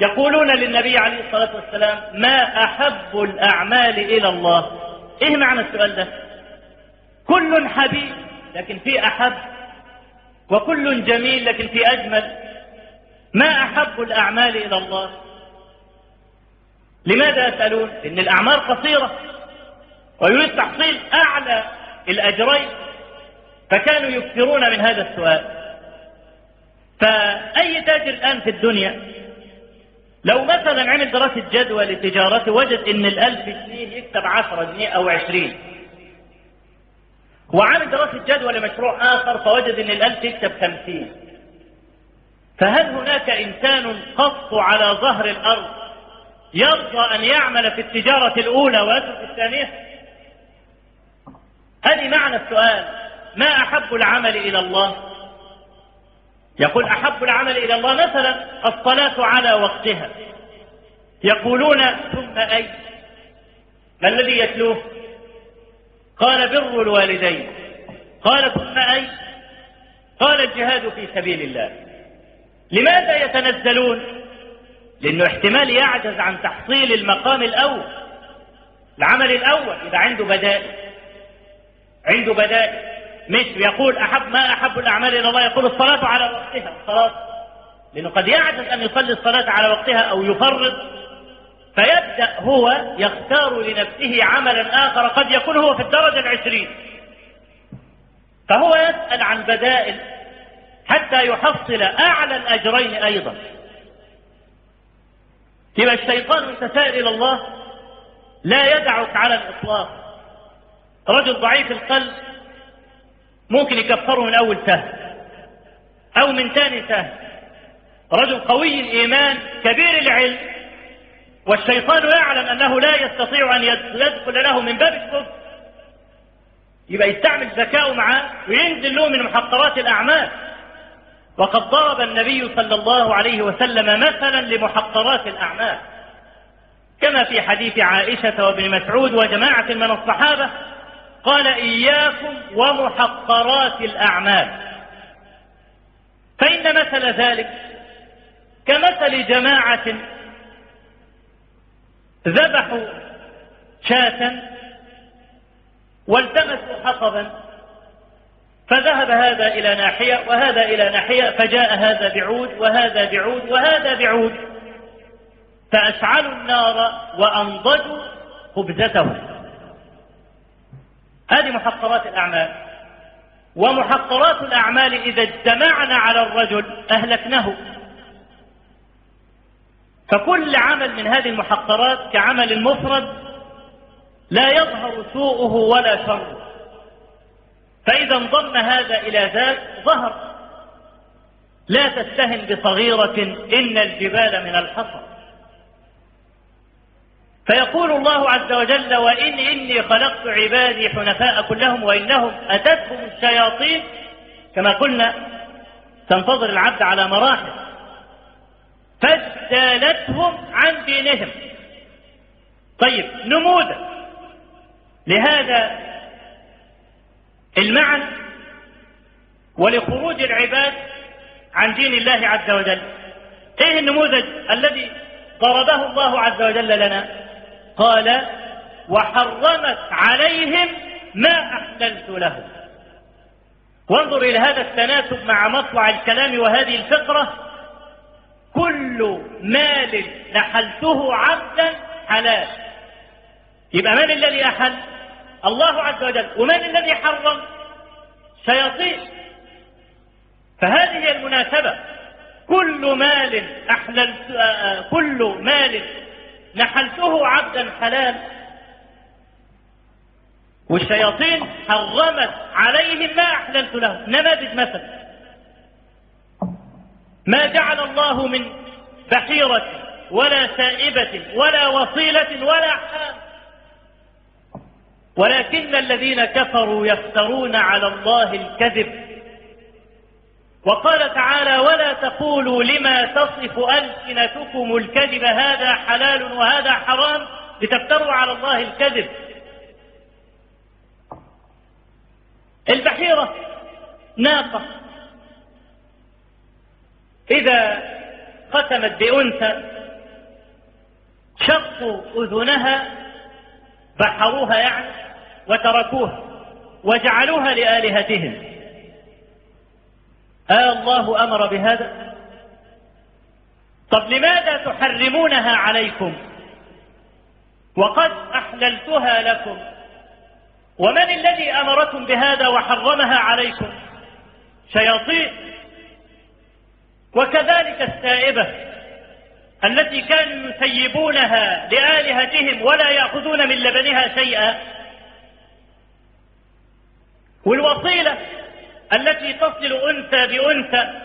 يقولون للنبي عليه الصلاة والسلام ما أحب الأعمال إلى الله. إيه معنى السؤال ده؟ كل حبيب لكن في أحب وكل جميل لكن في أجمل. ما أحب الأعمال إلى الله. لماذا يسألون؟ إن الأعمال قصيرة ويريد تحصيل أعلى الأجرين فكانوا يكثرون من هذا السؤال. فأي تاجر الآن في الدنيا؟ لو مثلا عمل دراسة جدوى لتجارته وجد إن الألف جنيه يكسب عشرة جنيه أو عشرين. وعمل دراسة جدوى لمشروع آخر فوجد إن الألف يكسب خمسين. فهل هناك إنسان قط على ظهر الأرض يرضى أن يعمل في التجارة الأولى ويترك الثانية؟ هذه معنى السؤال. ما أحب العمل إلى الله؟ يقول أحب العمل إلى الله مثلا الصلاة على وقتها. يقولون ثم أي؟ ما الذي يتلوه؟ قال بر الوالدين. قال ثم أي؟ قال الجهاد في سبيل الله. لماذا يتنزلون؟ لأنه احتمال يعجز عن تحصيل المقام الأول. العمل الأول إذا عنده بدائل. عنده بدائل. مش يقول أحب ما أحب الأعمال إلى الله يقول الصلاة على وقتها. الصلاة. لأنه قد يعجز أن يصلي الصلاة على وقتها أو يفرط فيبدأ هو يختار لنفسه عملا آخر قد يكون هو في الدرجة العشرين. فهو يسأل عن بدائل حتى يحصل أعلى الأجرين أيضا. يبقى الشيطان متسائل إلى الله لا يدعك على الإطلاق. رجل ضعيف القلب ممكن يكفره من أول سهم أو من ثاني سهم. رجل قوي الإيمان كبير العلم والشيطان يعلم أنه لا يستطيع أن يدخل له من باب الكفر. يبقى يستعمل ذكاءه معاه وينزل له من محقرات الأعمال. وقد ضرب النبي صلى الله عليه وسلم مثلا لمحقرات الأعمال. كما في حديث عائشة وابن مسعود وجماعة من الصحابة قال إياكم ومحقرات الأعمال. فإن مثل ذلك كمثل جماعة ذبحوا شاة والتمسوا حطبا فذهب هذا إلى ناحية وهذا إلى ناحية فجاء هذا بعود وهذا بعود وهذا بعود فأشعلوا النار وأنضجوا خبزتهم. هذه محقرات الأعمال. ومحقرات الأعمال إذا اجتمعنا على الرجل أهلكناه. فكل عمل من هذه المحقرات كعمل مفرد لا يظهر سوءه ولا شره. فإذا انضم هذا إلى ذاك ظهر. لا تستهن بصغيرة إن الجبال من الحصى. فيقول الله عز وجل وإن إني خلقت عبادي حنفاء كلهم وإنهم أتتهم الشياطين كما قلنا تنتظر العبد على مراحل فاجتالتهم عن دينهم. طيب نموذج. لهذا المعنى ولخروج العباد عن دين الله عز وجل. إيه النموذج الذي ضربه الله عز وجل لنا؟ قال وحرمت عليهم ما أحللت لهم. وانظر إلى هذا التناسب مع مطلع الكلام وهذه الفقرة. كل مال نحلته عبدا حلال. يبقى من الذي أحل؟ الله عز وجل. ومن الذي حرم؟ شياطين. فهذه المناسبة. كل مال أحللت كل مال نحلته عبدا حلال. والشياطين حرمت عليهم ما أحللت لهم نماذج مثل ما جعل الله من بحيرة ولا سائبة ولا وصيلة ولا حام ولكن الذين كفروا يفترون على الله الكذب. وقال تعالى ولا تقولوا لما تصف ألسنتكم الكذب هذا حلال وهذا حرام لتفتروا على الله الكذب. البحيرة ناقة. إذا ختمت بأنثى شقوا أذنها بحروها يعني وتركوها وجعلوها لآلهتهم. آه الله أمر بهذا؟ طب لماذا تحرمونها عليكم؟ وقد أحللتها لكم. ومن الذي أمركم بهذا وحرمها عليكم؟ شياطين. وكذلك السائبة التي كانوا يسيبونها لآلهتهم ولا يأخذون من لبنها شيئا. والوصيلة التي تصل أنثى بأنثى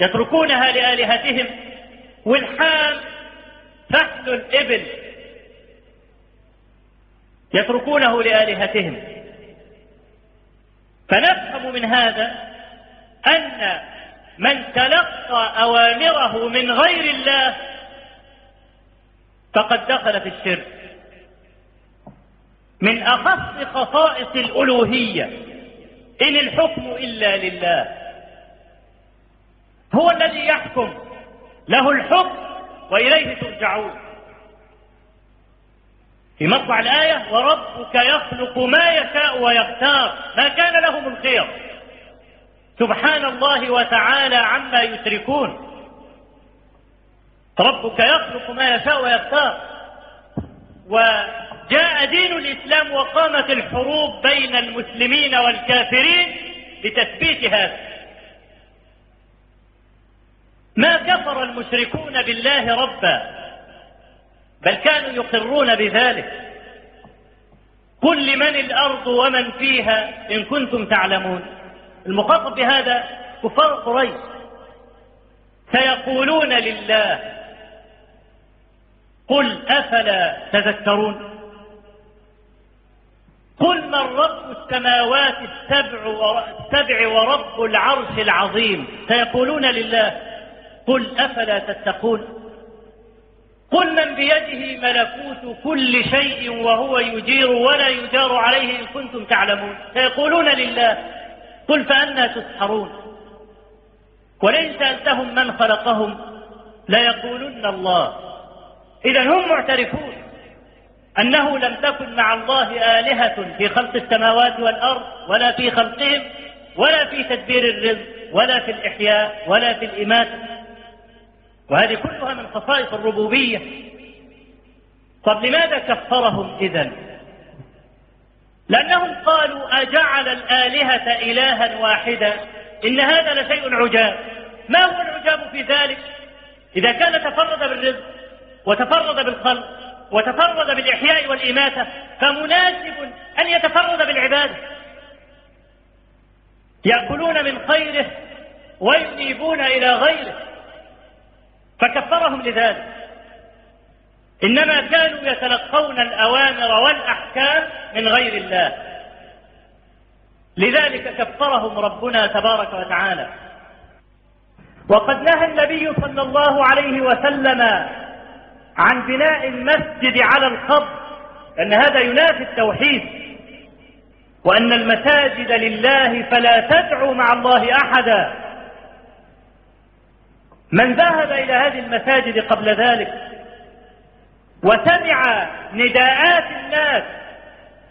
يتركونها لآلهتهم والحام فحل الإبل يتركونه لآلهتهم. فنفهم من هذا أن من تلقى أوامره من غير الله فقد دخل في الشرك. من أخص خصائص الألوهية. إن الحكم إلا لله. هو الذي يحكم. له الحكم وإليه ترجعون. في مطلع الآية وربك يخلق ما يشاء ويختار. ما كان لهم الخير. سبحان الله وتعالى عما يشركون. ربك يخلق ما يشاء ويختار. وجاء دين الإسلام وقامت الحروب بين المسلمين والكافرين لتثبيت هذا. ما كفر المشركون بالله ربا بل كانوا يقرون بذلك. قل لمن الأرض ومن فيها إن كنتم تعلمون. المخاطب بهذا كفار قريش. سيقولون لله قل أفلا تذكرون؟ قل من رب السماوات السبع السبع ورب العرش العظيم؟ سيقولون لله قل أفلا تتقون؟ قل من بيده ملكوت كل شيء وهو يجير ولا يجار عليه إن كنتم تعلمون. سيقولون لله قل فأنا تسحرون. ولئن سألتهم من خلقهم ليقولن الله. إذا هم معترفون. أنه لم تكن مع الله آلهة في خلق السماوات والأرض ولا في خلقهم ولا في تدبير الرزق ولا في الإحياء ولا في الإماتة وهذه كلها من خصائص الربوبية. طب لماذا كفرهم إذا لأنهم قالوا أجعل الآلهة إلها واحدا إن هذا لشيء عجاب. ما هو العجاب في ذلك؟ إذا كان تفرد بالرزق وتفرد بالخلق وتفرد بالإحياء والإماتة فمناسب أن يتفرد بالعبادة. يأكلون من خيره وينيبون إلى غيره فكفرهم لذلك. إنما كانوا يتلقون الأوامر والأحكام من غير الله. لذلك كفرهم ربنا تبارك وتعالى. وقد نهى النبي صلى الله عليه وسلم عن بناء المسجد على القبر أن هذا ينافي التوحيد. وأن المساجد لله فلا تدعوا مع الله أحدا. من ذهب إلى هذه المساجد قبل ذلك وسمع نداءات الناس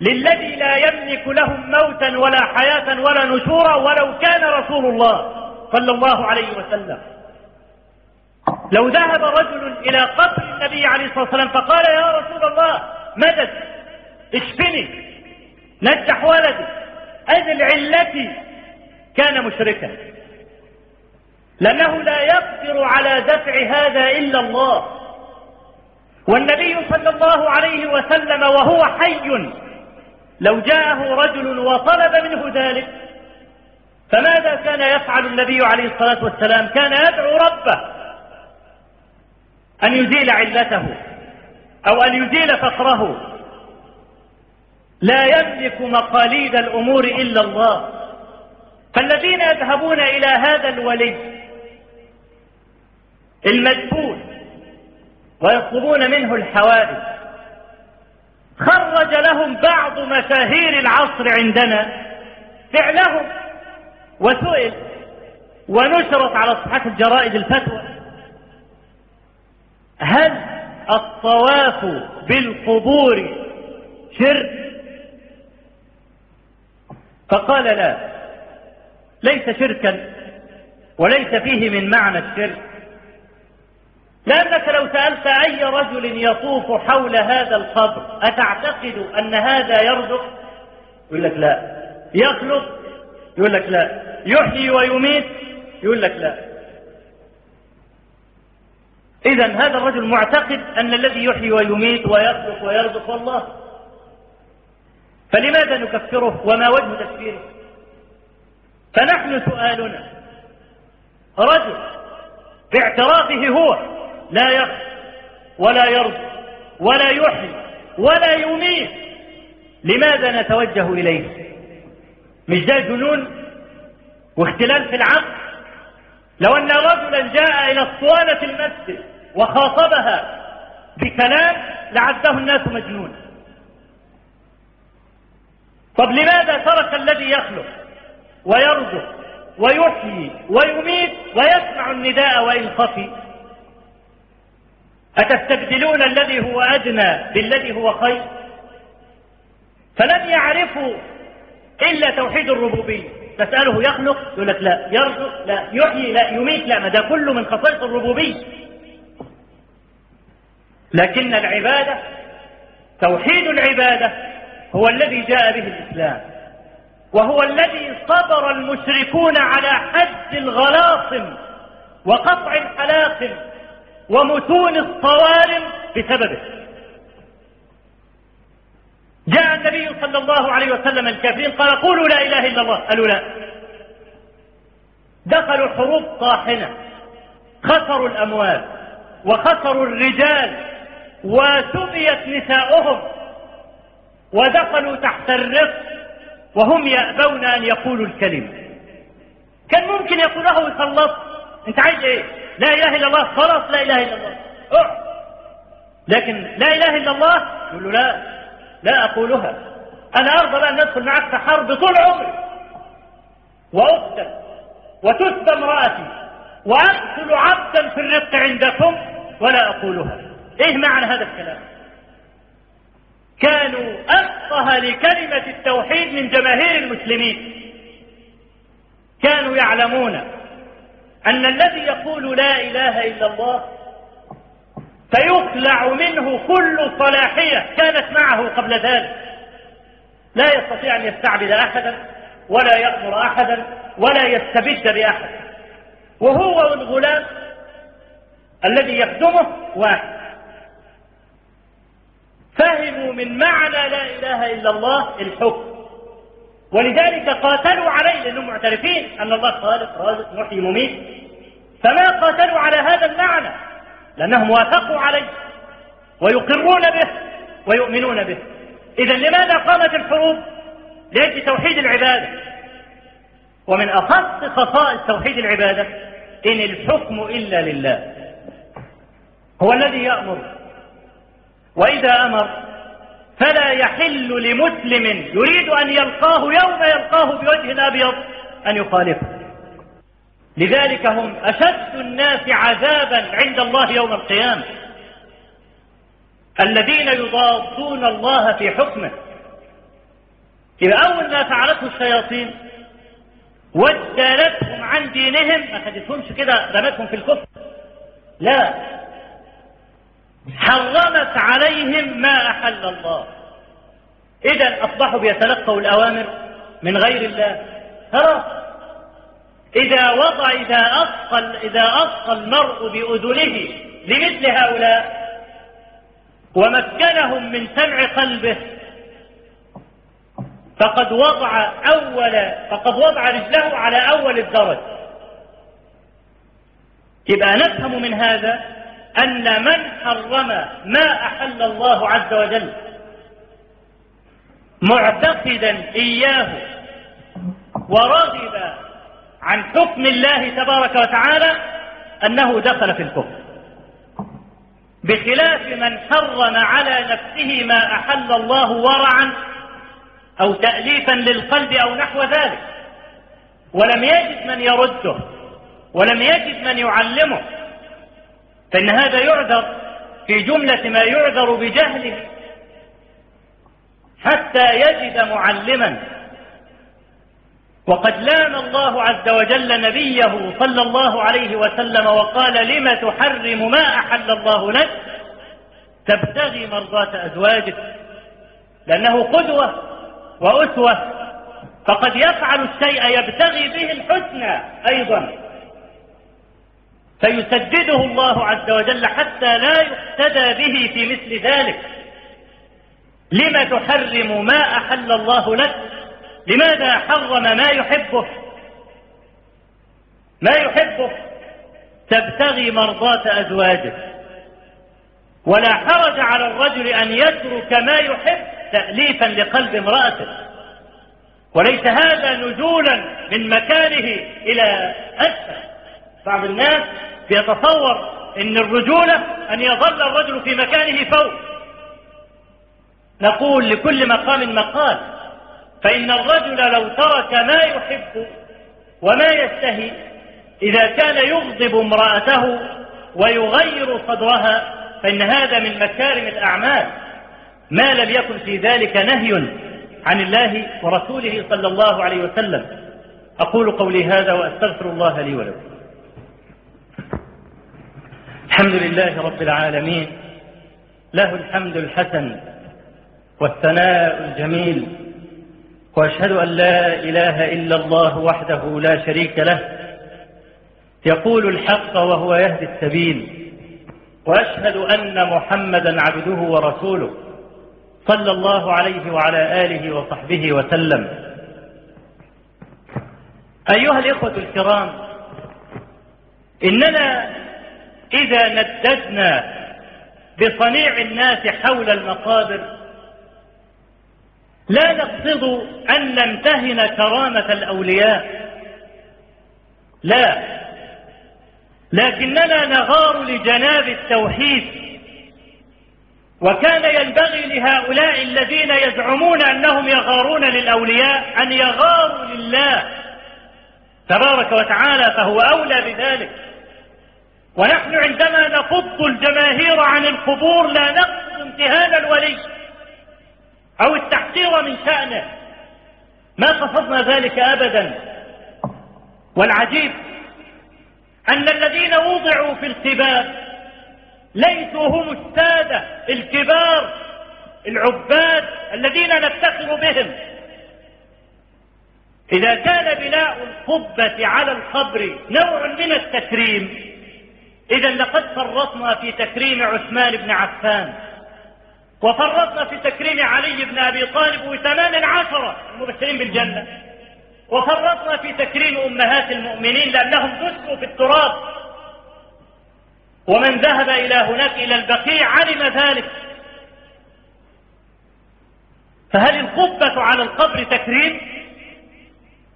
للذي لا يملك لهم موتا ولا حياة ولا نشورا ولو كان رسول الله صلى الله عليه وسلم. لو ذهب رجل إلى قبر النبي عليه الصلاة والسلام فقال يا رسول الله مدد اشفني نجح ولدي أذل علتي كان مشركا. لأنه لا يقدر على دفع هذا إلا الله. والنبي صلى الله عليه وسلم وهو حي لو جاءه رجل وطلب منه ذلك فماذا كان يفعل النبي عليه الصلاة والسلام؟ كان يدعو ربه. أن يزيل علته أو أن يزيل فقره. لا يملك مقاليد الأمور إلا الله. فالذين يذهبون إلى هذا الولي المدفون ويطلبون منه الحوادث خرج لهم بعض مشاهير العصر عندنا فعلهم وسئل ونشرت على صفحات الجرائد الفتوى. هل الطواف بالقبور شرك؟ فقال لا. ليس شركا وليس فيه من معنى الشرك. لأنك لو سألت أي رجل يطوف حول هذا القبر أتعتقد أن هذا يرزق؟ يقول لك لا. يخلق؟ يقول لك لا. يحيي ويميت؟ يقول لك لا. إذا هذا الرجل معتقد أن الذي يحيي ويميت ويخلق ويرزق الله فلماذا نكفره؟ وما وجه تكفيره؟ فنحن سؤالنا. رجل باعترافه هو لا يخلق ولا يرزق ولا يحيي ولا يميت لماذا نتوجه إليه؟ مش ده جنون واختلال في العقل؟ لو أن رجلا جاء إلى أسطوانة المسجد وخاطبها بكلام لعده الناس مجنون. طب لماذا ترك الذي يخلق ويرزق ويحيي ويميت ويسمع النداء وإن خفي؟ أتستبدلون الذي هو أدنى بالذي هو خير؟ فلم يعرفوا إلا توحيد الربوبية. تسأله يخلق يقول لك لا يرزق لا يحيي لا يميت لا ما ده كله من خصائص الربوبية. لكن العبادة توحيد العبادة هو الذي جاء به الإسلام. وهو الذي صبر المشركون على حد الغلاصم وقطع الحلاقم ومتون الصوارم بسببه. جاء النبي صلى الله عليه وسلم الكافرين قال قولوا لا إله إلا الله. قالوا لا. دخلوا حروب طاحنة. خسروا الأموال وخسروا الرجال وسبيت نساؤهم ودخلوا تحت الرق وهم يأبون أن يقولوا الكلمة. كان ممكن يقوله ويخلص أنت عايز إيه؟ لا إله إلا الله. خلاص لا إله إلا الله. اقعد لكن لا إله إلا الله؟ يقول له لا. لا أقولها. أنا ارضى بان ندخل معك في حرب طول عمري. وأقتل وتسبى امرأتي وأقتل عبدا في الرق عندكم ولا أقولها. إيه معنى هذا الكلام؟ كانوا أفقه لكلمة التوحيد من جماهير المسلمين. كانوا يعلمون أن الذي يقول لا إله إلا الله فيخلع منه كل صلاحية كانت معه قبل ذلك. لا يستطيع أن يستعبد أحدا ولا يأمر أحدا ولا يستبد بأحد. وهو والغلام الذي يخدمه واحد. فهموا من معنى لا إله إلا الله الحكم. ولذلك قاتلوا عليه لأنهم معترفين أن الله خالق رازق محيي مميت. فما قاتلوا على هذا المعنى؟ لأنهم وافقوا عليه ويقرون به ويؤمنون به. إذا لماذا قامت الحروب؟ لأجل توحيد العبادة. ومن أخص خصائص توحيد العبادة إن الحكم إلا لله. هو الذي يأمر. وإذا أمر فلا يحل لمسلم يريد أن يلقاه يوم يلقاه بوجه أبيض أن يخالفه. لذلك هم أشد الناس عذابا عند الله يوم القيامة. الذين يضادون الله في حكمه. إذا أول ما فعلته الشياطين وجدلتهم عن دينهم ما خدتهمش كده رمتهم في الكفر. لا. حرمت عليهم ما أحل الله. إذا أصبحوا بيتلقوا الأوامر من غير الله. خلاص إذا وضع إذا أصقى إذا أصقى المرء بأذنه لمثل هؤلاء ومكنهم من سمع قلبه فقد وضع أول فقد وضع رجله على أول الدرج. يبقى نفهم من هذا أن من حرم ما أحل الله عز وجل معتقدا إياه ورغب عن حكم الله تبارك وتعالى أنه دخل في الكفر. بخلاف من حرم على نفسه ما أحل الله ورعا أو تأليفا للقلب أو نحو ذلك. ولم يجد من يرده ولم يجد من يعلمه. فإن هذا يعذر في جملة ما يعذر بجهله. حتى يجد معلما وقد لام الله عز وجل نبيه صلى الله عليه وسلم وقال لم تحرم ما أحل الله لك؟ تبتغي مرضاة أزواجك لأنه قدوة وأسوة فقد يفعل الشيء يبتغي به الحسنى أيضا. فيسدده الله عز وجل حتى لا يقتدى به في مثل ذلك. لم تحرم ما أحل الله لك؟ لماذا حرم ما يحبه؟ ما يحبه؟ تبتغي مرضاة أزواجه. ولا حرج على الرجل أن يترك ما يحب تأليفا لقلب امرأته. وليس هذا نزولا من مكانه إلى أسفل. بعض الناس يتصور أن الرجولة أن يظل الرجل في مكانه فوق. نقول لكل مقام مقال. فإن الرجل لو ترك ما يحب وما يستهي إذا كان يغضب امرأته ويغير صدرها فإن هذا من مكارم الأعمال. ما لم يكن في ذلك نهي عن الله ورسوله صلى الله عليه وسلم. أقول قولي هذا وأستغفر الله لي ولكم. الحمد لله رب العالمين له الحمد الحسن والثناء الجميل وأشهد أن لا إله إلا الله وحده لا شريك له. يقول الحق وهو يهدي السبيل. وأشهد أن محمدا عبده ورسوله صلى الله عليه وعلى آله وصحبه وسلم. أيها الإخوة الكرام إننا إذا نددنا بصنيع الناس حول المقابر لا نقصد أن نمتهن كرامة الأولياء. لا. لكننا نغار لجناب التوحيد. وكان ينبغي لهؤلاء الذين يزعمون أنهم يغارون للأولياء أن يغاروا لله تبارك وتعالى فهو أولى بذلك. ونحن عندما نفض الجماهير عن القبور لا نقصد امتهان الولي. أو التحقير من شأنه. ما قصدنا ذلك أبدا. والعجيب أن الذين وضعوا في الكبار ليسوا هم السادة الكبار العباد الذين نفتخر بهم. إذا كان بناء القبة على القبر نوع من التكريم إذا لقد فرطنا في تكريم عثمان بن عفان. وفرطنا في تكريم علي بن أبي طالب وثمان عشرة المبشرين بالجنة. وفرطنا في تكريم أمهات المؤمنين لأنهم دسوا في التراب. ومن ذهب إلى هناك إلى البقيع علم ذلك. فهل القبة على القبر تكريم؟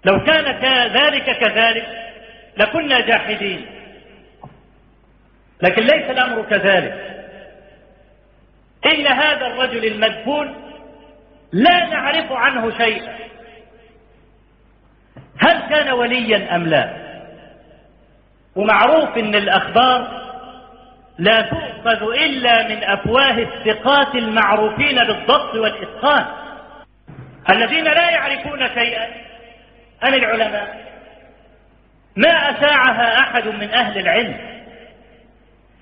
لو كان ذلك كذلك لكنا جاحدين. لكن ليس الأمر كذلك. إن هذا الرجل المدفون لا نعرف عنه شيئا. هل كان وليا أم لا؟ ومعروف أن الأخبار لا تؤخذ إلا من أفواه الثقات المعروفين بالضبط والإتقان. الذين لا يعرفون شيئا عن العلماء؟ ما أشاعها أحد من أهل العلم.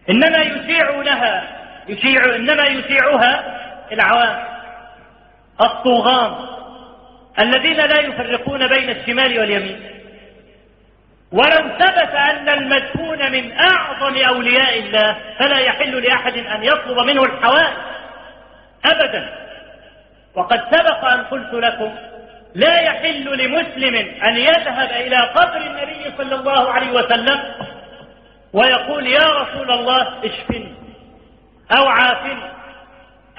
إنما يشيعونها يشيع إنما يشيعها العوام الطوغام الذين لا يفرقون بين الشمال واليمين. ولو ثبت أن المدفون من أعظم أولياء الله فلا يحل لأحد أن يطلب منه الحوائج أبدا. وقد سبق أن قلت لكم لا يحل لمسلم أن يذهب إلى قبر النبي صلى الله عليه وسلم ويقول يا رسول الله اشفني. أو عافني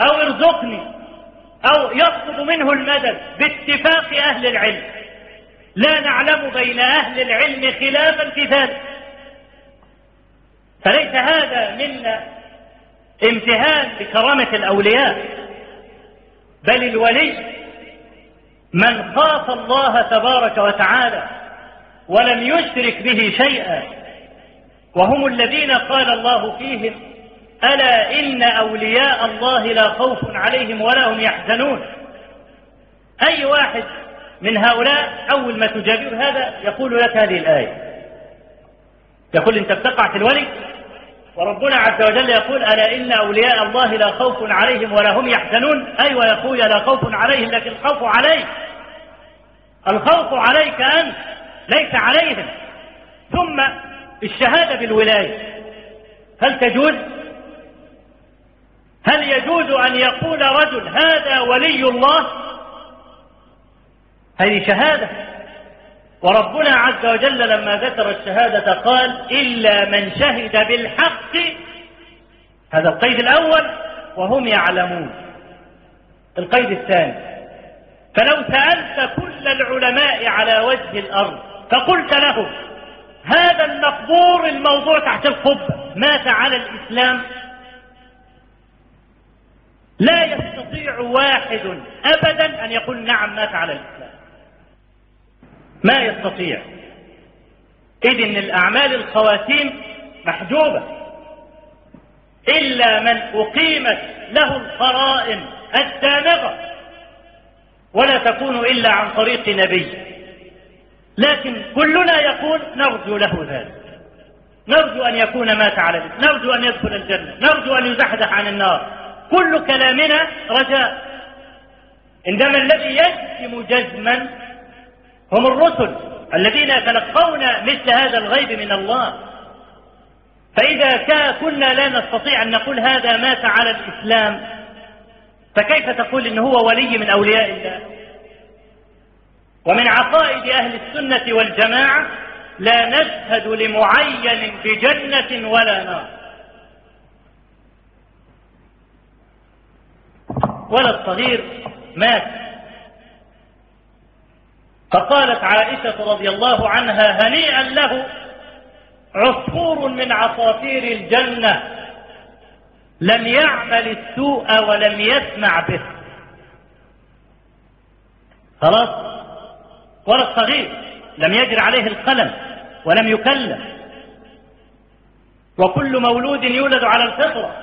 أو ارزقني أو يطلب منه المدد باتفاق أهل العلم. لا نعلم بين أهل العلم خلافا في ذلك. فليس هذا منا امتهان بكرامة الأولياء بل الولي من خاف الله تبارك وتعالى ولم يشرك به شيئا. وهم الذين قال الله فيهم ألا إن أولياء الله لا خوف عليهم ولا هم يحزنون. أي واحد من هؤلاء أول ما تجابر هذا يقول لك هذه الآية. يقول أنت بتقع في الولي وربنا عز وجل يقول ألا إن أولياء الله لا خوف عليهم ولا هم يحزنون. أيوة يا أخويا لا خوف عليهم لكن الخوف عليك. الخوف عليك أنت ليس عليهم. ثم الشهادة بالولاية. هل تجوز؟ هل يجوز أن يقول رجل هذا ولي الله؟ هذه شهادة. وربنا عز وجل لما ذكر الشهادة قال إلا من شهد بالحق. هذا القيد الأول وهم يعلمون. القيد الثاني. فلو سألت كل العلماء على وجه الأرض فقلت لهم هذا المقبور الموضوع تحت القبة مات على الإسلام. لا يستطيع واحد أبدا أن يقول نعم مات على الإسلام. ما يستطيع. إذ إن الأعمال الخواتيم محجوبة. إلا من أقيمت له القرائن الدامغة. ولا تكون إلا عن طريق نبي. لكن كلنا يقول نرجو له ذلك. نرجو أن يكون مات على ذلك نرجو أن يدخل الجنة. نرجو أن يزحزح عن النار. كل كلامنا رجاء. عندما الذي يجزم جزما هم الرسل الذين يتلقون مثل هذا الغيب من الله. فإذا كنا لا نستطيع أن نقول هذا مات على الإسلام فكيف تقول إن هو ولي من أولياء الله؟ ومن عقائد أهل السنة والجماعة لا نشهد لمعين بجنة ولا نار. ولا الصغير مات. فقالت عائشة رضي الله عنها هنيئا له عصفور من عصافير الجنة. لم يعمل السوء ولم يسمع به. خلاص؟ ولا الصغير لم يجر عليه القلم ولم يكلم. وكل مولود يولد على الفطرة.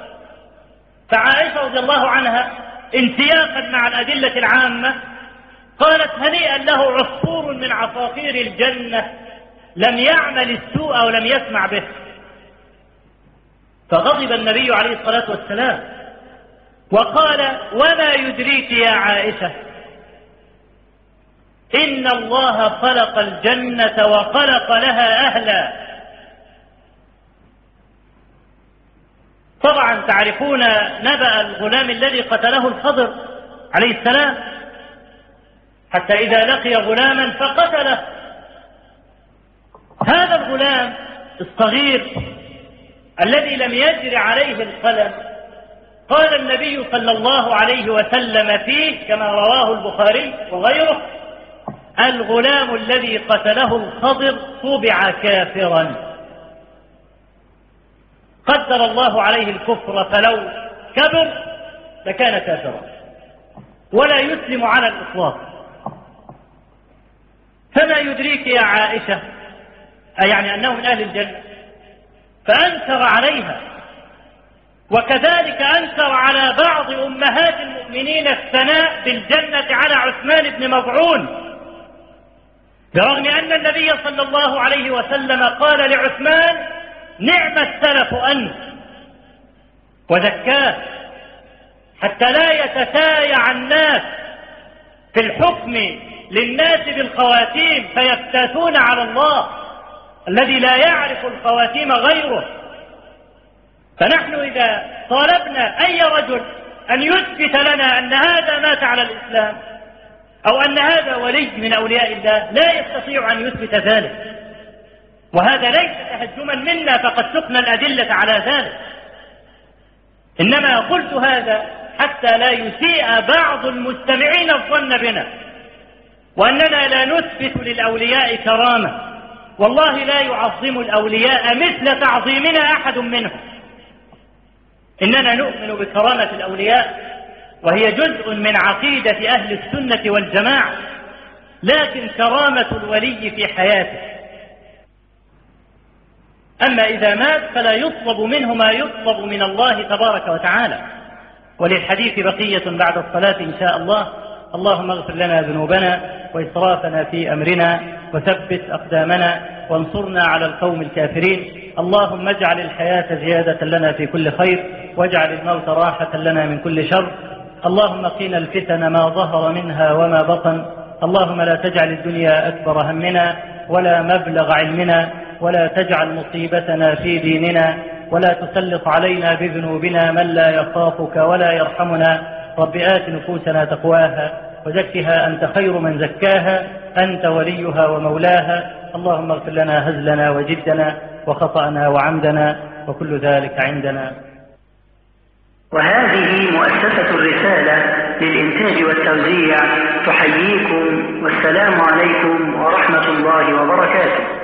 فعائشة رضي الله عنها انسياقا مع الأدلة العامة قالت هنيئا له عصفور من عصافير الجنة لم يعمل السوء ولم يسمع به. فغضب النبي عليه الصلاة والسلام وقال وما يدريك يا عائشة؟ إن الله خلق الجنة وخلق لها أهلا. طبعا تعرفون نبأ الغلام الذي قتله الخضر عليه السلام؟ حتى إذا لقي غلاما فقتله. هذا الغلام الصغير الذي لم يجر عليه القلم قال النبي صلى الله عليه وسلم فيه كما رواه البخاري وغيره الغلام الذي قتله الخضر طبع كافرا. قدر الله عليه الكفر فلو كبر لكان كافرا. ولا يسلم على الإطلاق. فما يدريك يا عائشة؟ يعني أنه من أهل الجنة. فأنكر عليها. وكذلك أنكر على بعض أمهات المؤمنين الثناء بالجنة على عثمان بن مضعون. برغم أن النبي صلى الله عليه وسلم قال لعثمان نعم السلف أنت وزكاه حتى لا يتسايع الناس في الحكم للناس بالخواتيم فيفتاتون على الله الذي لا يعرف الخواتيم غيره. فنحن إذا طالبنا أي رجل أن يثبت لنا أن هذا مات على الإسلام أو أن هذا ولي من أولياء الله لا يستطيع أن يثبت ذلك. وهذا ليس تهجما منا فقد سقنا الأدلة على ذلك. إنما قلت هذا حتى لا يسيء بعض المستمعين الظن بنا وأننا لا نثبت للأولياء كرامة. والله لا يعظم الأولياء مثل تعظيمنا أحد منهم. إننا نؤمن بكرامة الأولياء وهي جزء من عقيدة أهل السنة والجماعة لكن كرامة الولي في حياته. أما إذا مات فلا يطلب منه ما يطلب من الله تبارك وتعالى. وللحديث بقية بعد الصلاة إن شاء الله. اللهم اغفر لنا ذنوبنا وإسرافنا في أمرنا وثبت أقدامنا وانصرنا على القوم الكافرين. اللهم اجعل الحياة زيادة لنا في كل خير واجعل الموت راحة لنا من كل شر. اللهم قنا الفتن ما ظهر منها وما بطن. اللهم لا تجعل الدنيا أكبر همنا ولا مبلغ علمنا. ولا تجعل مصيبتنا في ديننا ولا تسلط علينا بذنوبنا من لا يخافك ولا يرحمنا. رب آت نفوسنا تقواها وزكها أنت خير من زكاها أنت وليها ومولاها. اللهم اغفر لنا هزلنا وجدنا وخطأنا وعمدنا وكل ذلك عندنا. وهذه مؤسسة الرسالة للإنتاج والتوزيع تحييكم والسلام عليكم ورحمة الله وبركاته.